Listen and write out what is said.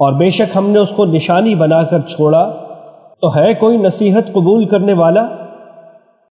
اور بے شک ہم نے اس کو نشانی بنا کر چھوڑا، تو ہے کوئی نصیحت قبول کرنے والا؟